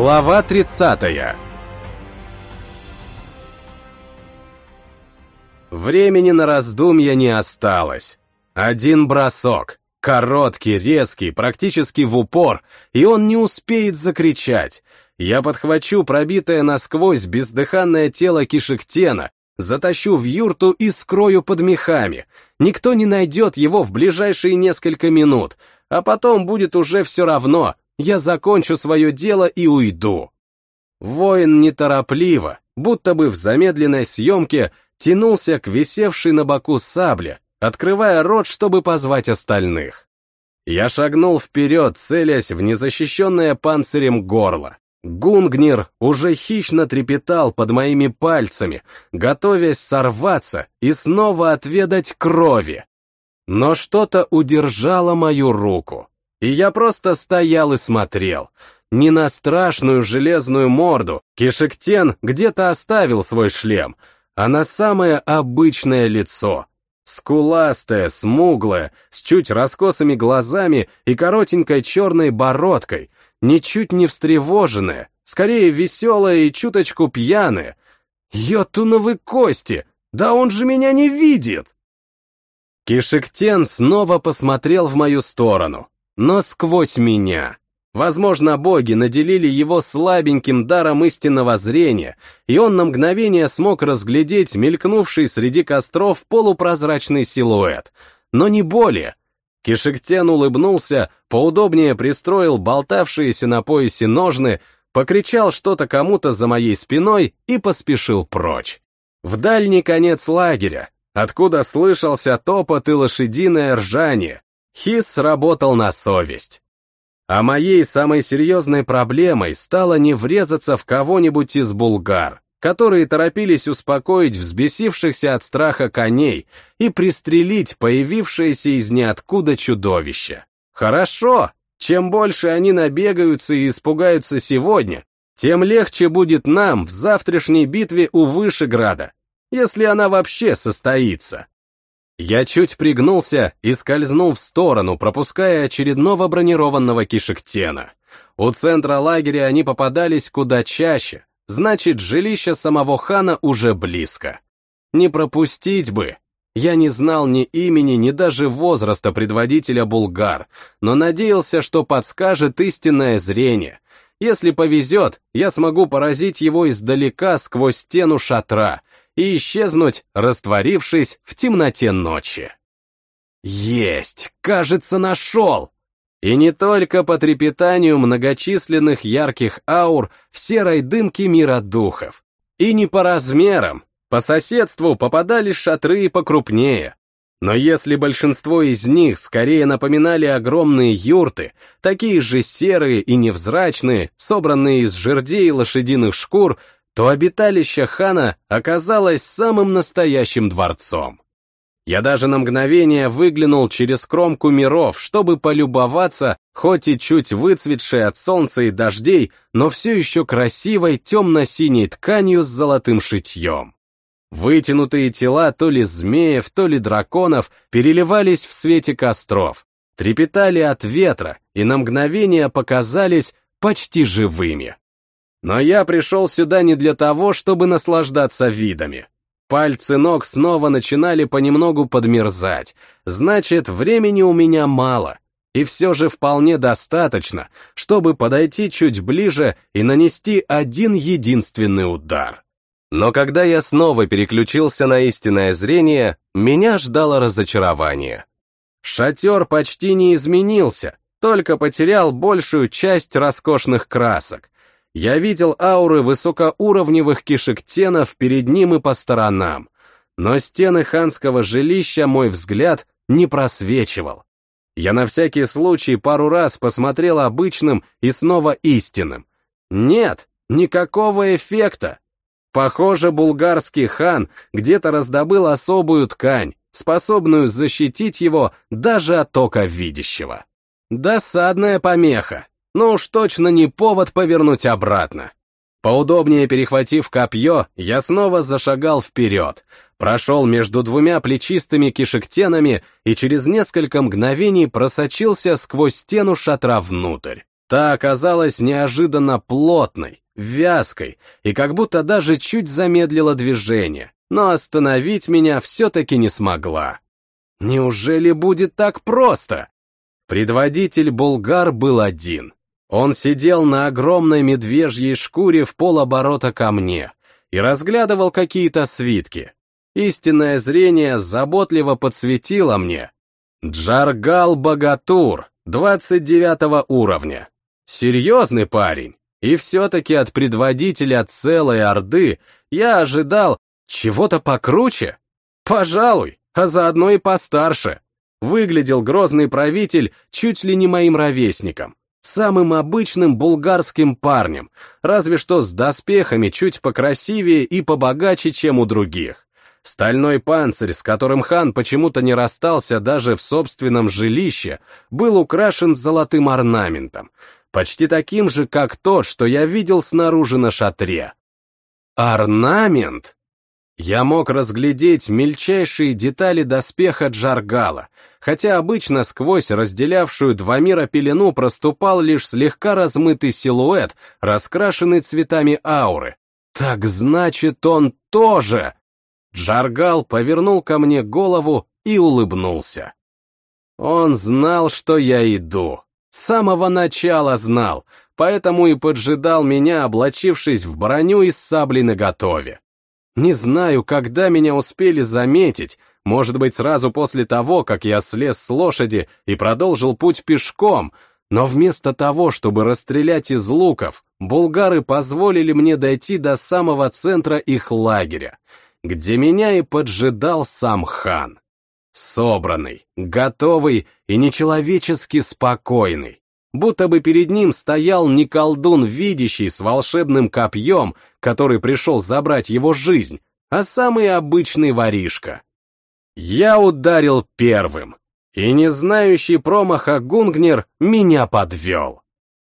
Глава 30 Времени на раздумья не осталось. Один бросок, короткий, резкий, практически в упор, и он не успеет закричать. Я подхвачу пробитое насквозь бездыханное тело Кишектена, затащу в юрту и скрою под мехами. Никто не найдет его в ближайшие несколько минут, а потом будет уже все равно, я закончу свое дело и уйду. Воин неторопливо, будто бы в замедленной съемке, тянулся к висевшей на боку сабле, открывая рот, чтобы позвать остальных. Я шагнул вперед, целясь в незащищенное панцирем горло. Гунгнир уже хищно трепетал под моими пальцами, готовясь сорваться и снова отведать крови. Но что-то удержало мою руку, и я просто стоял и смотрел. Не на страшную железную морду, Кишектен где-то оставил свой шлем, а на самое обычное лицо. Скуластое, смуглое, с чуть раскосыми глазами и коротенькой черной бородкой, ничуть не встревоженное, скорее веселое и чуточку пьяное. Йотуновы кости! Да он же меня не видит! Кишектен снова посмотрел в мою сторону, но сквозь меня. Возможно, боги наделили его слабеньким даром истинного зрения, и он на мгновение смог разглядеть мелькнувший среди костров полупрозрачный силуэт, но не более. Кишектен улыбнулся, поудобнее пристроил болтавшиеся на поясе ножны, покричал что-то кому-то за моей спиной и поспешил прочь. В дальний конец лагеря, откуда слышался топот и лошадиное ржание. Хис сработал на совесть. А моей самой серьезной проблемой стало не врезаться в кого-нибудь из булгар, которые торопились успокоить взбесившихся от страха коней и пристрелить появившееся из ниоткуда чудовище. Хорошо, чем больше они набегаются и испугаются сегодня, тем легче будет нам в завтрашней битве у Вышеграда, если она вообще состоится. Я чуть пригнулся и скользнул в сторону, пропуская очередного бронированного кишектена. У центра лагеря они попадались куда чаще, значит, жилище самого хана уже близко. Не пропустить бы. Я не знал ни имени, ни даже возраста предводителя булгар, но надеялся, что подскажет истинное зрение. Если повезет, я смогу поразить его издалека сквозь стену шатра и исчезнуть, растворившись в темноте ночи. Есть! Кажется, нашел! И не только по трепетанию многочисленных ярких аур в серой дымке мира духов. И не по размерам. По соседству попадались шатры и покрупнее. Но если большинство из них скорее напоминали огромные юрты, такие же серые и невзрачные, собранные из жердей и лошадиных шкур, то обиталище хана оказалось самым настоящим дворцом. Я даже на мгновение выглянул через кромку миров, чтобы полюбоваться, хоть и чуть выцветшей от солнца и дождей, но все еще красивой темно-синей тканью с золотым шитьем. Вытянутые тела то ли змеев, то ли драконов переливались в свете костров, трепетали от ветра и на мгновение показались почти живыми. Но я пришел сюда не для того, чтобы наслаждаться видами. Пальцы ног снова начинали понемногу подмерзать, значит, времени у меня мало, и все же вполне достаточно, чтобы подойти чуть ближе и нанести один единственный удар. Но когда я снова переключился на истинное зрение, меня ждало разочарование. Шатер почти не изменился, только потерял большую часть роскошных красок, я видел ауры высокоуровневых кишектенов перед ним и по сторонам, но стены ханского жилища мой взгляд не просвечивал. Я на всякий случай пару раз посмотрел обычным и снова истинным. Нет, никакого эффекта. Похоже, булгарский хан где-то раздобыл особую ткань, способную защитить его даже от ока видящего. Досадная помеха но уж точно не повод повернуть обратно. Поудобнее перехватив копье, я снова зашагал вперед, прошел между двумя плечистыми кишектенами и через несколько мгновений просочился сквозь стену шатра внутрь. Та оказалась неожиданно плотной, вязкой и как будто даже чуть замедлила движение, но остановить меня все-таки не смогла. Неужели будет так просто? Предводитель булгар был один. Он сидел на огромной медвежьей шкуре в полоборота ко мне и разглядывал какие-то свитки. Истинное зрение заботливо подсветило мне. Джаргал Богатур, 29 уровня. Серьезный парень. И все-таки от предводителя целой Орды я ожидал чего-то покруче. Пожалуй, а заодно и постарше. Выглядел грозный правитель чуть ли не моим ровесником. Самым обычным булгарским парнем, разве что с доспехами чуть покрасивее и побогаче, чем у других. Стальной панцирь, с которым хан почему-то не расстался даже в собственном жилище, был украшен золотым орнаментом, почти таким же, как тот, что я видел снаружи на шатре. Орнамент? Я мог разглядеть мельчайшие детали доспеха Джаргала, хотя обычно сквозь разделявшую два мира пелену проступал лишь слегка размытый силуэт, раскрашенный цветами ауры. Так значит, он тоже! Джаргал повернул ко мне голову и улыбнулся. Он знал, что я иду. С самого начала знал, поэтому и поджидал меня, облачившись в броню из сабли наготове. Не знаю, когда меня успели заметить, может быть, сразу после того, как я слез с лошади и продолжил путь пешком, но вместо того, чтобы расстрелять из луков, булгары позволили мне дойти до самого центра их лагеря, где меня и поджидал сам хан. Собранный, готовый и нечеловечески спокойный будто бы перед ним стоял не колдун, видящий с волшебным копьем, который пришел забрать его жизнь, а самый обычный воришка. Я ударил первым, и не знающий промаха Гунгнер меня подвел.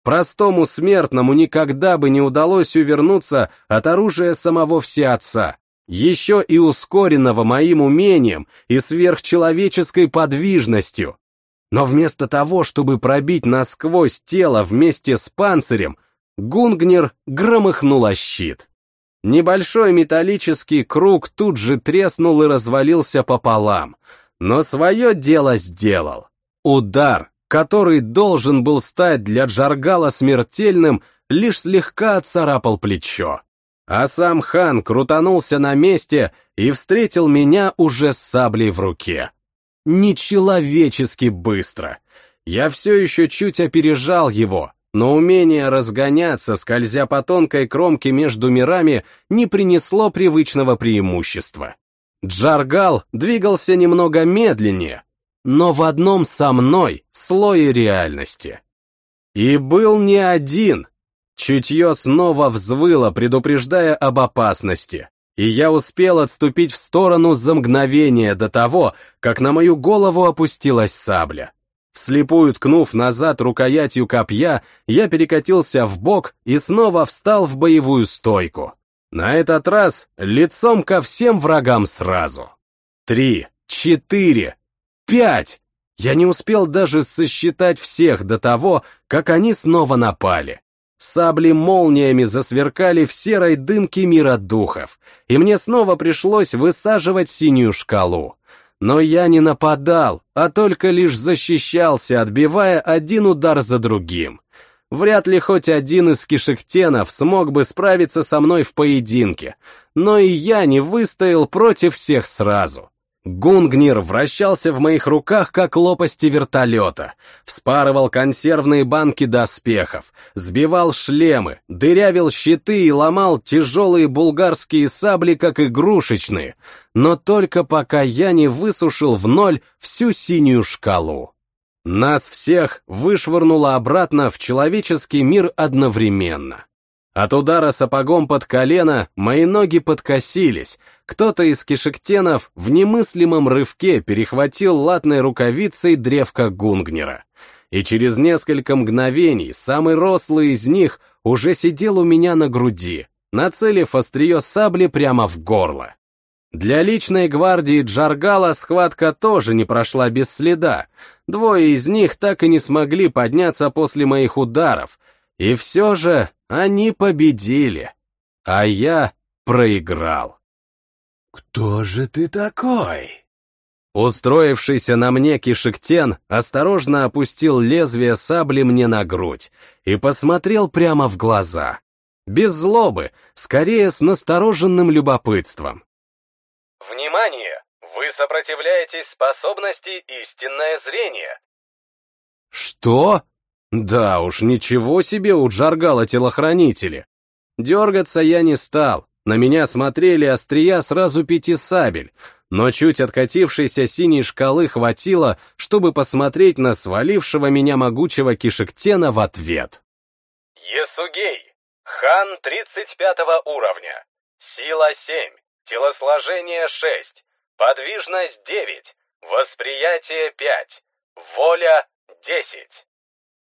Простому смертному никогда бы не удалось увернуться от оружия самого всеотца, еще и ускоренного моим умением и сверхчеловеческой подвижностью. Но вместо того, чтобы пробить насквозь тело вместе с панцирем, Гунгнер громыхнул о щит. Небольшой металлический круг тут же треснул и развалился пополам, но свое дело сделал. Удар, который должен был стать для Джаргала смертельным, лишь слегка отцарапал плечо. А сам хан крутанулся на месте и встретил меня уже с саблей в руке нечеловечески быстро. Я все еще чуть опережал его, но умение разгоняться, скользя по тонкой кромке между мирами, не принесло привычного преимущества. Джаргал двигался немного медленнее, но в одном со мной слое реальности. И был не один. Чутье снова взвыло, предупреждая об опасности и я успел отступить в сторону за мгновение до того, как на мою голову опустилась сабля. Вслепую ткнув назад рукоятью копья, я перекатился в бок и снова встал в боевую стойку. На этот раз лицом ко всем врагам сразу. Три, четыре, пять! Я не успел даже сосчитать всех до того, как они снова напали. Сабли молниями засверкали в серой дымке мира духов, и мне снова пришлось высаживать синюю шкалу. Но я не нападал, а только лишь защищался, отбивая один удар за другим. Вряд ли хоть один из кишектенов смог бы справиться со мной в поединке, но и я не выстоял против всех сразу. Гунгнир вращался в моих руках, как лопасти вертолета, вспарывал консервные банки доспехов, сбивал шлемы, дырявил щиты и ломал тяжелые булгарские сабли, как игрушечные, но только пока я не высушил в ноль всю синюю шкалу. Нас всех вышвырнуло обратно в человеческий мир одновременно. От удара сапогом под колено мои ноги подкосились, кто-то из кишектенов в немыслимом рывке перехватил латной рукавицей древко Гунгнера. И через несколько мгновений самый рослый из них уже сидел у меня на груди, нацелив острие сабли прямо в горло. Для личной гвардии Джаргала схватка тоже не прошла без следа. Двое из них так и не смогли подняться после моих ударов. И все же они победили. А я проиграл. «Кто же ты такой?» Устроившийся на мне кишектен осторожно опустил лезвие сабли мне на грудь и посмотрел прямо в глаза. Без злобы, скорее с настороженным любопытством. Внимание! Вы сопротивляетесь способности истинное зрение. Что? Да уж, ничего себе у Джаргала телохранители. Дергаться я не стал, на меня смотрели острия сразу пяти сабель, но чуть откатившейся синей шкалы хватило, чтобы посмотреть на свалившего меня могучего кишектена в ответ. Есугей, хан 35 уровня, сила 7, телосложение 6, подвижность 9, восприятие 5, воля 10.